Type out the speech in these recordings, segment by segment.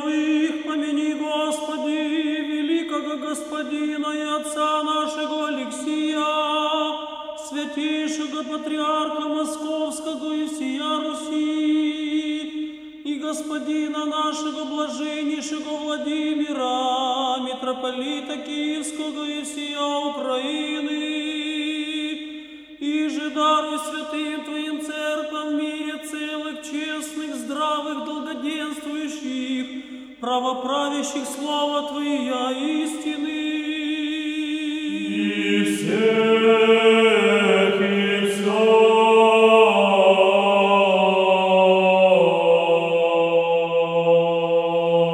Первых помяни, Господи, великого Господина и Отца нашего Алексия, святейшего Патриарха Московского и всея Руси, и Господина нашего блаженнейшего Владимира, митрополита Киевского и всея Украины, и же даруй святым Твоим церквам в мире целых, честных, здравых, долгоденствующих, правоправящих слава Твоя истины. И всех и.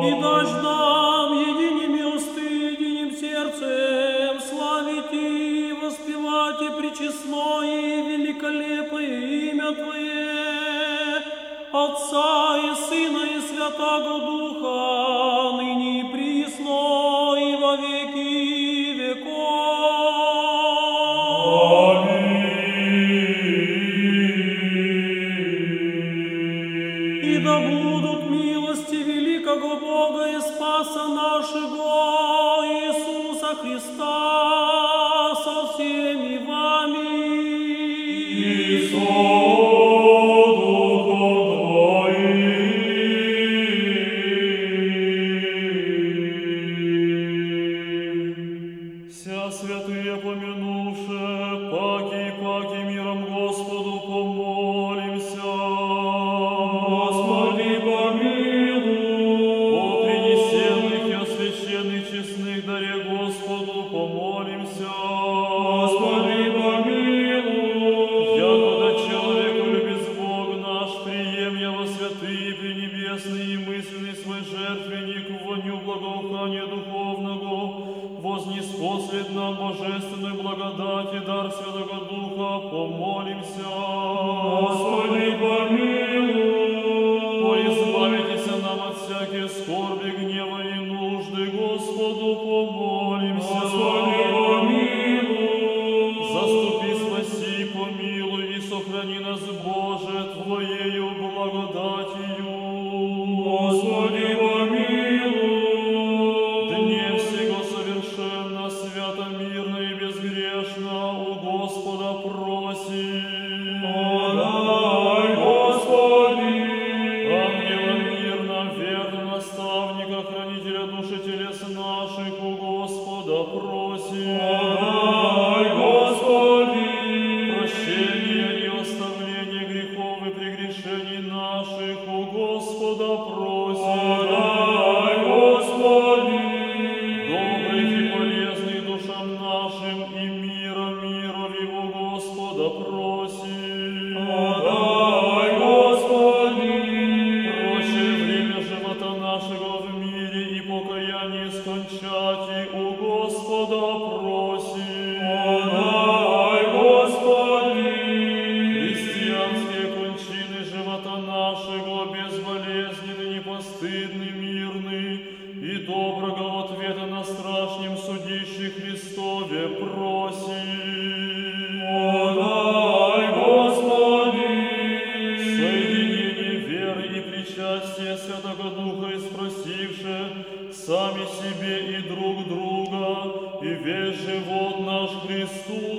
И дашь нам единими усты, единым сердцем славить и воспевать и причестное и великолепное имя Твое, Отца и Сына и Святого Духа, ныне и присно и во веки веков. И да будут милости великого Бога и Спаса нашего Иисуса Христа Господу помолимся. Господи, помилуй. Якуда человеку любит Бог наш, прием я во святые, пренебесные и мысленный свой жертвенник, воню благоухания духовного, вознеспослед нам божественную благодать и дар Святого Духа, помолимся. Покаяние скончать и у живот наш Христу